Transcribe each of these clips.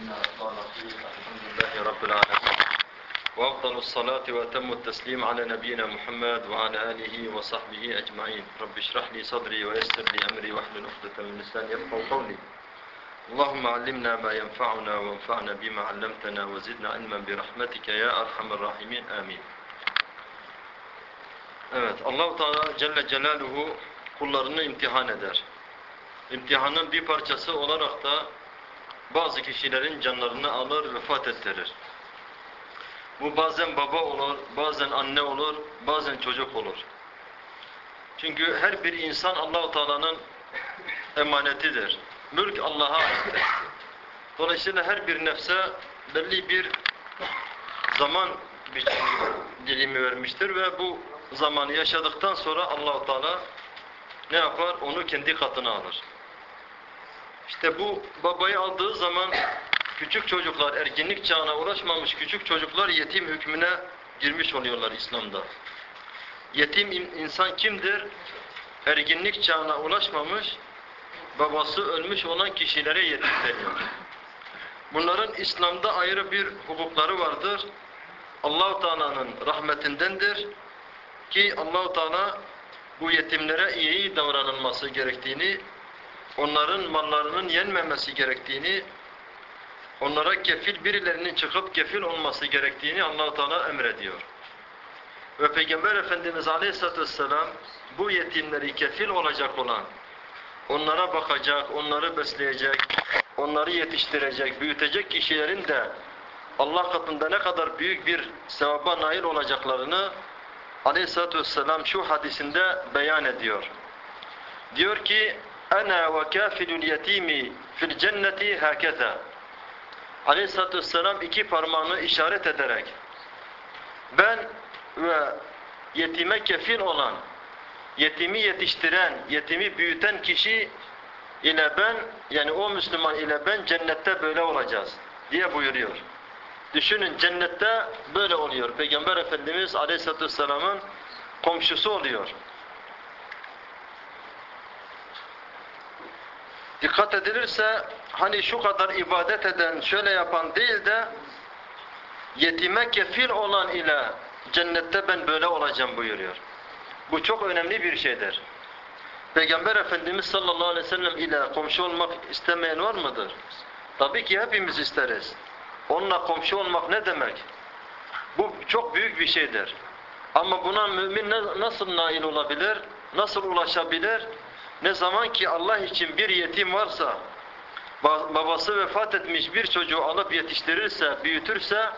الحمد لله رب العالمين. وأفضل الصلاة وأتم التسليم على نبينا محمد وعلى آله وصحبه أجمعين. رب اشرح لي صدري ويسر لي أمري واحلل عقدة من لساني يفقهوا قولي. اللهم علمنا ما ينفعنا وانفعنا بما علمتنا وزدنا علما برحمتك يا أرحم الراحمين. آمين. Evet, Allahu Teala Celle Celaluhu kullarını imtihan eder. İmtihanın bir parçası olarak da bazı kişilerin canlarını alır, vefat ettirir. Bu bazen baba olur, bazen anne olur, bazen çocuk olur. Çünkü her bir insan Allahu Teala'nın emanetidir. Mülk Allah'a aittir. Dolayısıyla her bir nefse belli bir zaman dilimi vermiştir ve bu zamanı yaşadıktan sonra Allahu Teala ne yapar? Onu kendi katına alır. İşte bu babayı aldığı zaman küçük çocuklar, erginlik çağına ulaşmamış küçük çocuklar yetim hükmüne girmiş oluyorlar İslam'da. Yetim insan kimdir? Erginlik çağına ulaşmamış, babası ölmüş olan kişilere yetim deniyor. Bunların İslam'da ayrı bir hukukları vardır. Allah-u Teala'nın rahmetindendir ki Allah-u Teala bu yetimlere iyi davranılması gerektiğini, onların mallarının yenmemesi gerektiğini, onlara kefil birilerinin çıkıp kefil olması gerektiğini Allah-u Teala emrediyor. Ve Peygamber Efendimiz Aleyhisselatü Vesselam bu yetimleri kefil olacak olan, onlara bakacak, onları besleyecek, onları yetiştirecek, büyütecek kişilerin de Allah katında ne kadar büyük bir sevaba nail olacaklarını Aleyhisselatü Vesselam şu hadisinde beyan ediyor. Diyor ki, Ana ve kafilul yetimi fil cenneti hakeza. Aleyhisselatü Vesselam iki parmağını işaret ederek ben ve yetime kefil olan, yetimi yetiştiren, yetimi büyüten kişi ile ben, yani o Müslüman ile ben cennette böyle olacağız diye buyuruyor. Düşünün cennette böyle oluyor. Peygamber Efendimiz Aleyhisselatü Vesselam'ın komşusu oluyor. Dikkat edilirse hani şu kadar ibadet eden, şöyle yapan değil de yetime kefil olan ile cennette ben böyle olacağım buyuruyor. Bu çok önemli bir şeydir. Peygamber Efendimiz sallallahu aleyhi ve sellem ile komşu olmak istemeyen var mıdır? Tabii ki hepimiz isteriz. Onunla komşu olmak ne demek? Bu çok büyük bir şeydir. Ama buna mümin nasıl nail olabilir? Nasıl ulaşabilir? Ne zaman ki Allah için bir yetim varsa, babası vefat etmiş bir çocuğu alıp yetiştirirse, büyütürse,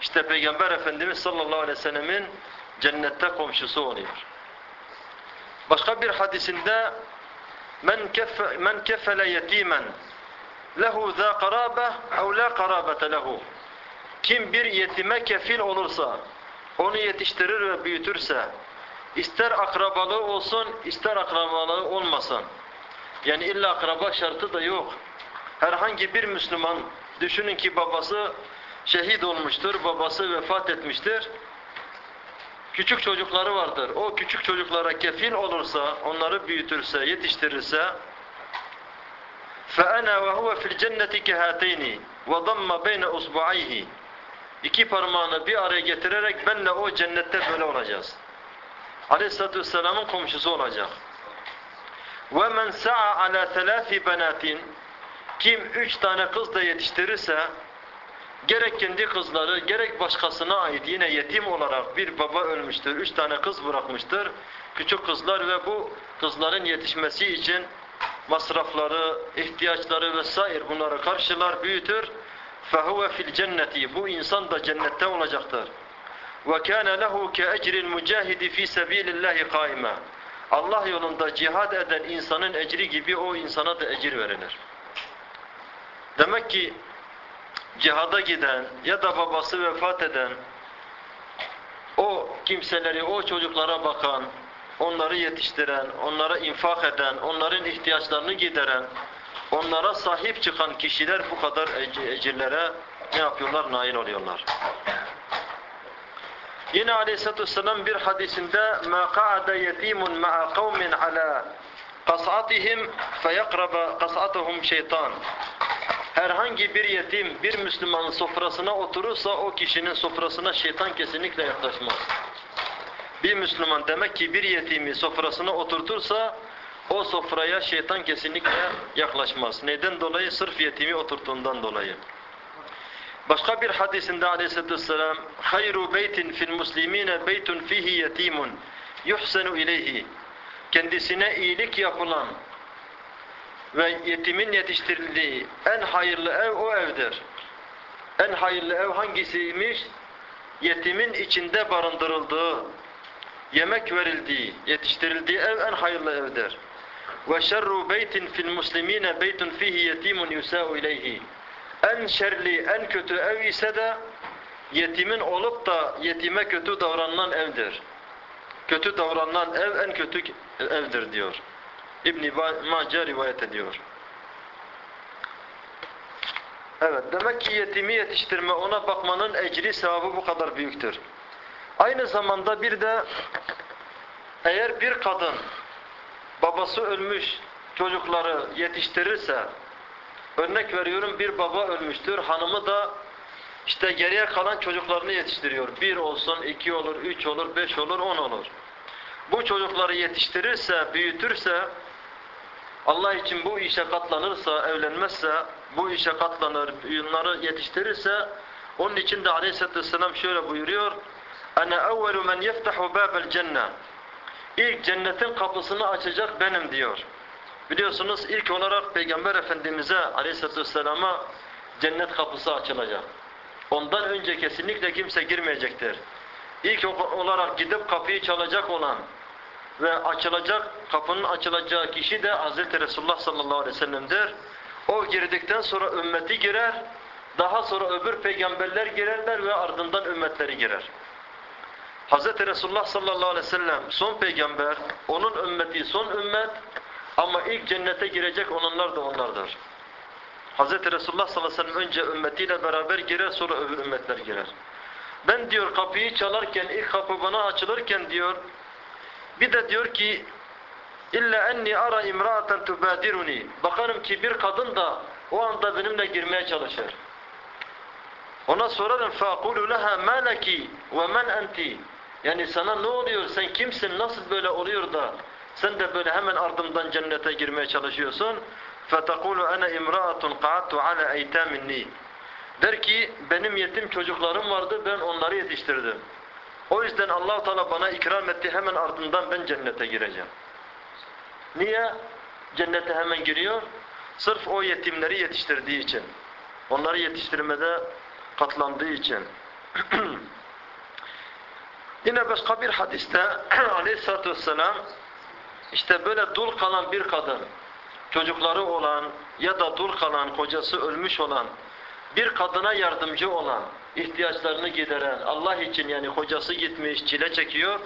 işte Peygamber Efendimiz sallallahu aleyhi ve sellemin cennette komşusu oluyor. Başka bir hadisinde men kef men kefele yetimen lehu za karabe ev la karabete lehu. Kim bir yetime kefil olursa, onu yetiştirir ve büyütürse, ister akrabalığı olsun, ister akrabalığı olmasın. Yani illa akraba şartı da yok. Herhangi bir Müslüman, düşünün ki babası şehit olmuştur, babası vefat etmiştir. Küçük çocukları vardır. O küçük çocuklara kefil olursa, onları büyütürse, yetiştirirse فَأَنَا وَهُوَ فِي الْجَنَّةِ كَهَاتَيْنِ وَضَمَّ بَيْنَ أُصْبُعَيْهِ İki parmağını bir araya getirerek benle o cennette böyle olacağız. Aleyhisselatü Vesselam'ın komşusu olacak. وَمَنْ سَعَى عَلَى ثَلَاثِ بَنَاتٍ Kim üç tane kız da yetiştirirse, gerek kendi kızları, gerek başkasına ait yine yetim olarak bir baba ölmüştür, üç tane kız bırakmıştır, küçük kızlar ve bu kızların yetişmesi için masrafları, ihtiyaçları vesaire bunları karşılar, büyütür. فَهُوَ فِي الْجَنَّةِ Bu insan da cennette olacaktır. وَكَانَ لَهُ كَاَجْرِ الْمُجَاهِدِ ف۪ي سَب۪يلِ اللّٰهِ قَائِمًا Allah yolunda cihad eden insanın ecri gibi o insana da ecir verilir. Demek ki cihada giden ya da babası vefat eden o kimseleri, o çocuklara bakan, onları yetiştiren, onlara infak eden, onların ihtiyaçlarını gideren, onlara sahip çıkan kişiler bu kadar ecirlere ne yapıyorlar? Nail oluyorlar. Yine Aleyhisselatü Vesselam bir hadisinde مَا قَعَدَ يَت۪يمٌ مَعَ قَوْمٍ عَلَى قَصْعَتِهِمْ فَيَقْرَبَ قَصْعَتَهُمْ şeytan. herhangi bir yetim bir Müslümanın sofrasına oturursa o kişinin sofrasına şeytan kesinlikle yaklaşmaz. Bir Müslüman demek ki bir yetimi sofrasına oturtursa o sofraya şeytan kesinlikle yaklaşmaz. Neden dolayı? Sırf yetimi oturttuğundan dolayı. Başka bir hadisinde aleyhissalatü vesselam hayru beytin fil muslimine beytun fihi yetimun yuhsenu ileyhi kendisine iyilik yapılan ve yetimin yetiştirildiği en hayırlı ev o evdir. En hayırlı ev hangisiymiş? Yetimin içinde barındırıldığı, yemek verildiği, yetiştirildiği ev en hayırlı evdir. Şerru beytin fil muslimine beytun fihi yetimun yusa'u ileyhi. En şerli, en kötü ev ise de yetimin olup da yetime kötü davranılan evdir. Kötü davranılan ev en kötü evdir diyor. İbn-i Mace rivayet ediyor. Evet, demek ki yetimi yetiştirme, ona bakmanın ecri, sevabı bu kadar büyüktür. Aynı zamanda bir de eğer bir kadın babası ölmüş çocukları yetiştirirse, örnek veriyorum bir baba ölmüştür, hanımı da işte geriye kalan çocuklarını yetiştiriyor. Bir olsun, iki olur, üç olur, beş olur, on olur. Bu çocukları yetiştirirse, büyütürse, Allah için bu işe katlanırsa, evlenmezse, bu işe katlanır, bunları yetiştirirse, onun için de aleyhissalatü vesselam şöyle buyuruyor, اَنَا اَوَّلُ مَنْ يَفْتَحُ بَابَ الْجَنَّةِ İlk cennetin kapısını açacak benim diyor. Biliyorsunuz ilk olarak Peygamber Efendimiz'e aleyhissalatü vesselama cennet kapısı açılacak. Ondan önce kesinlikle kimse girmeyecektir. İlk olarak gidip kapıyı çalacak olan ve açılacak, kapının açılacağı kişi de Hz. Resulullah sallallahu aleyhi ve sellem'dir. O girdikten sonra ümmeti girer, daha sonra öbür peygamberler girerler ve ardından ümmetleri girer. Hz. Resulullah sallallahu aleyhi ve sellem son peygamber, onun ümmeti son ümmet ama ilk cennete girecek olanlar da onlardır. Hz. Resulullah sallallahu aleyhi ve sellem önce ümmetiyle beraber girer sonra öbür ümmetler girer. Ben diyor kapıyı çalarken, ilk kapı bana açılırken diyor, bir de diyor ki illa enni ara imra'atan tubadiruni. Bakarım ki bir kadın da o anda benimle girmeye çalışır. Ona sorarım faqulu leha ma leki ve men enti? Yani sana ne oluyor? Sen kimsin? Nasıl böyle oluyor da sen de böyle hemen ardımdan cennete girmeye çalışıyorsun? فَتَقُولُ اَنَا اِمْرَأَةٌ قَعَدْتُ عَلَى اَيْتَامِ النِّي Der ki benim yetim çocuklarım vardı ben onları yetiştirdim. O yüzden allah Teala bana ikram etti hemen ardından ben cennete gireceğim. Niye? Cennete hemen giriyor. Sırf o yetimleri yetiştirdiği için. Onları yetiştirmede katlandığı için. Yine başka bir hadiste aleyhissalatü vesselam işte böyle dul kalan bir kadın, çocukları olan ya da dul kalan, kocası ölmüş olan bir kadına yardımcı olan, ihtiyaçlarını gideren, Allah için yani kocası gitmiş, çile çekiyor,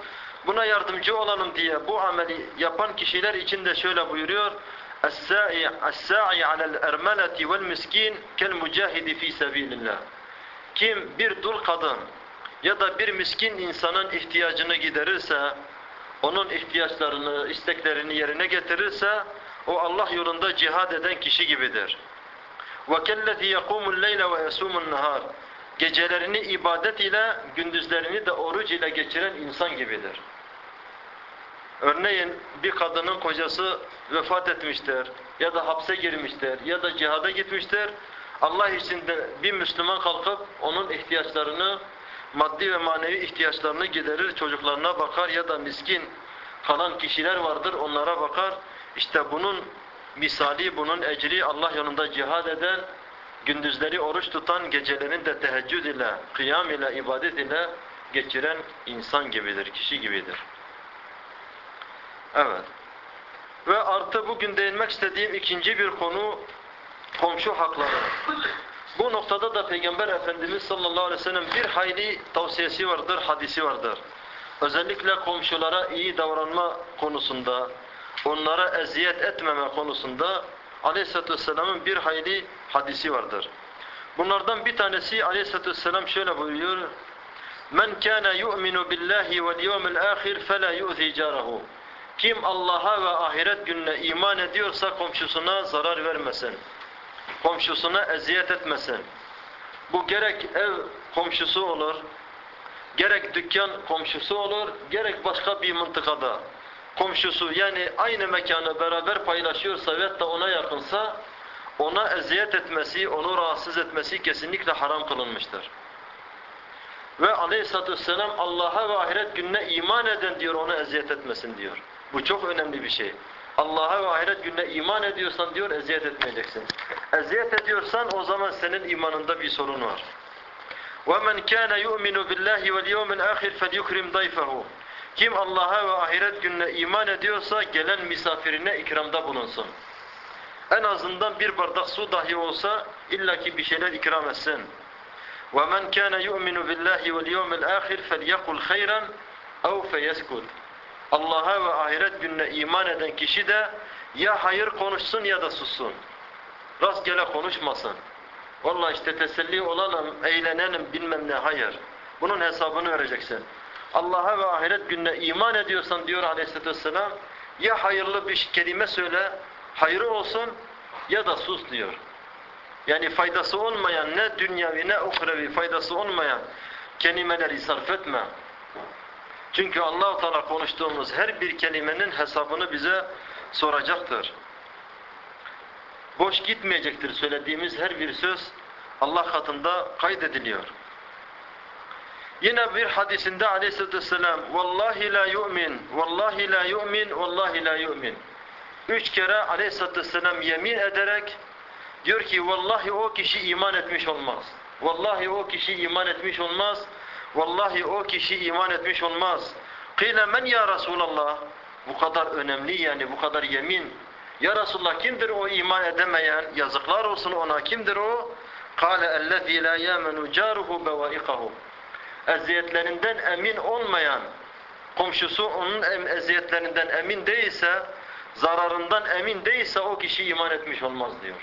buna yardımcı olalım diye bu ameli yapan kişiler için de şöyle buyuruyor, السَّاعِ عَلَى الْاَرْمَلَةِ وَالْمِسْكِينَ كَالْمُجَاهِدِ ف۪ي سَب۪يلِ اللّٰهِ Kim bir dul kadın ya da bir miskin insanın ihtiyacını giderirse, onun ihtiyaçlarını, isteklerini yerine getirirse, o Allah yolunda cihad eden kişi gibidir. وَكَلَّذِي يَقُومُ اللَّيْلَ وَيَسُومُ النَّهَارِ Gecelerini ibadet ile, gündüzlerini de oruç ile geçiren insan gibidir. Örneğin bir kadının kocası vefat etmiştir, ya da hapse girmiştir, ya da cihada gitmiştir. Allah için de bir Müslüman kalkıp onun ihtiyaçlarını, maddi ve manevi ihtiyaçlarını giderir, çocuklarına bakar ya da miskin kalan kişiler vardır, onlara bakar. İşte bunun misali, bunun ecri Allah yolunda cihad eden, gündüzleri oruç tutan, gecelerini de teheccüd ile, kıyam ile, ibadet ile geçiren insan gibidir, kişi gibidir. Evet. Ve artı bugün değinmek istediğim ikinci bir konu komşu hakları. Bu noktada da Peygamber Efendimiz sallallahu aleyhi ve sellem bir hayli tavsiyesi vardır, hadisi vardır. Özellikle komşulara iyi davranma konusunda, onlara eziyet etmeme konusunda aleyhissalatü vesselamın bir hayli hadisi vardır. Bunlardan bir tanesi aleyhissalatü vesselam şöyle buyuruyor. Men kana yu'minu billahi vel yevmil ahir fela yu'zi carahu. Kim Allah'a ve ahiret gününe iman ediyorsa komşusuna zarar vermesin. Komşusuna eziyet etmesin. Bu gerek ev komşusu olur, gerek dükkan komşusu olur, gerek başka bir mıntıkada komşusu yani aynı mekanı beraber paylaşıyorsa ve da ona yakınsa ona eziyet etmesi, onu rahatsız etmesi kesinlikle haram kılınmıştır. Ve aleyhissalatü vesselam Allah'a ve ahiret gününe iman eden diyor onu eziyet etmesin diyor. Bu çok önemli bir şey. Allah'a ve ahiret gününe iman ediyorsan diyor eziyet etmeyeceksin Eziyet ediyorsan o zaman senin imanında bir sorun var. وَمَنْ كَانَ يُؤْمِنُ بِاللّٰهِ وَالْيَوْمِ الْآخِرِ فَلْيُكْرِمْ ضَيْفَهُ Kim Allah'a ve ahiret gününe iman ediyorsa gelen misafirine ikramda bulunsun. En azından bir bardak su dahi olsa illaki bir şeyler ikram etsin. وَمَنْ كَانَ يُؤْمِنُ بِاللّٰهِ وَالْيَوْمِ الْآخِرِ فَلْيَقُلْ خَيْرًا اَوْ فَيَسْكُتْ Allah'a ve ahiret gününe iman eden kişi de ya hayır konuşsun ya da sussun. Rastgele konuşmasın. Vallahi işte teselli olalım, eğlenelim bilmem ne hayır. Bunun hesabını vereceksin. Allah'a ve ahiret gününe iman ediyorsan diyor aleyhissalatü vesselam ya hayırlı bir kelime söyle, hayrı olsun ya da sus diyor. Yani faydası olmayan ne dünyavi ne uhrevi faydası olmayan kelimeleri sarf etme. Çünkü Allah-u Teala konuştuğumuz her bir kelimenin hesabını bize soracaktır. Boş gitmeyecektir söylediğimiz her bir söz Allah katında kaydediliyor. Yine bir hadisinde aleyhissalatü vesselam Vallahi la yu'min, vallahi la yu'min, vallahi la yu'min. Üç kere aleyhissalatü vesselam yemin ederek diyor ki vallahi o kişi iman etmiş olmaz. Vallahi o kişi iman etmiş olmaz. Vallahi o kişi iman etmiş olmaz. Kıyle men ya Resulallah. Bu kadar önemli yani bu kadar yemin. Ya Resulullah kimdir o iman edemeyen? Yazıklar olsun ona. Kimdir o? Kale ellezî lâ yâmenu câruhu bevaikahu. Eziyetlerinden emin olmayan, komşusu onun eziyetlerinden emin değilse, zararından emin değilse o kişi iman etmiş olmaz diyor.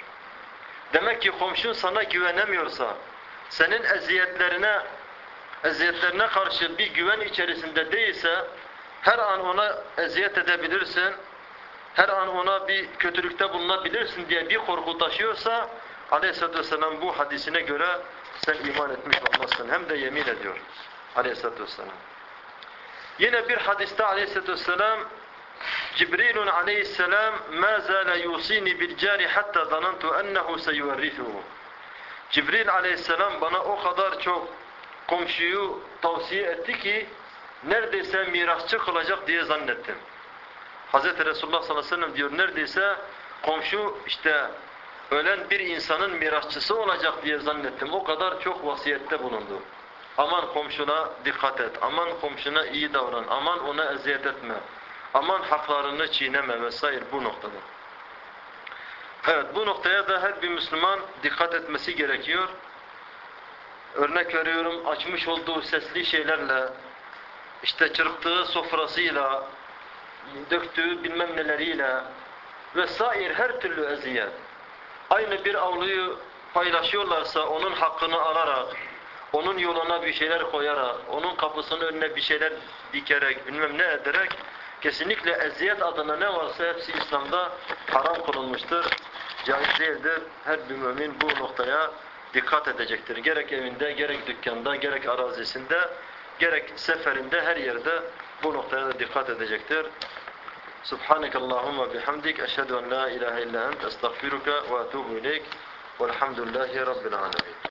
Demek ki komşun sana güvenemiyorsa, senin eziyetlerine eziyetlerine karşı bir güven içerisinde değilse her an ona eziyet edebilirsin, her an ona bir kötülükte bulunabilirsin diye bir korku taşıyorsa Aleyhisselatü Vesselam bu hadisine göre sen iman etmiş olmazsın. Hem de yemin ediyor Aleyhisselatü Vesselam. Yine bir hadiste Aleyhisselatü Vesselam Cibrilun aleyhisselam ma zala yusini bil cari hatta zanantu ennehu seyuverrithuhu. Cibril aleyhisselam bana o kadar çok komşuyu tavsiye etti ki neredeyse mirasçı kılacak diye zannettim. Hz. Resulullah sallallahu aleyhi ve sellem diyor neredeyse komşu işte ölen bir insanın mirasçısı olacak diye zannettim. O kadar çok vasiyette bulundu. Aman komşuna dikkat et, aman komşuna iyi davran, aman ona eziyet etme, aman haklarını çiğneme vesaire bu noktada. Evet bu noktaya da her bir Müslüman dikkat etmesi gerekiyor. Örnek veriyorum açmış olduğu sesli şeylerle, işte çırptığı sofrasıyla, döktüğü bilmem neleriyle vesaire her türlü eziyet. Aynı bir avluyu paylaşıyorlarsa onun hakkını alarak, onun yoluna bir şeyler koyarak, onun kapısının önüne bir şeyler dikerek, bilmem ne ederek kesinlikle eziyet adına ne varsa hepsi İslam'da haram kılınmıştır. Caiz değildir. Her bir mümin bu noktaya dikkat edecektir. Gerek evinde, gerek dükkanda, gerek arazisinde, gerek seferinde her yerde bu noktaya da dikkat edecektir. Subhanak Allahumma bihamdik eşhedü en la ilahe illa ent estağfiruka ve etûbü ileyk. Velhamdülillahi rabbil alamin.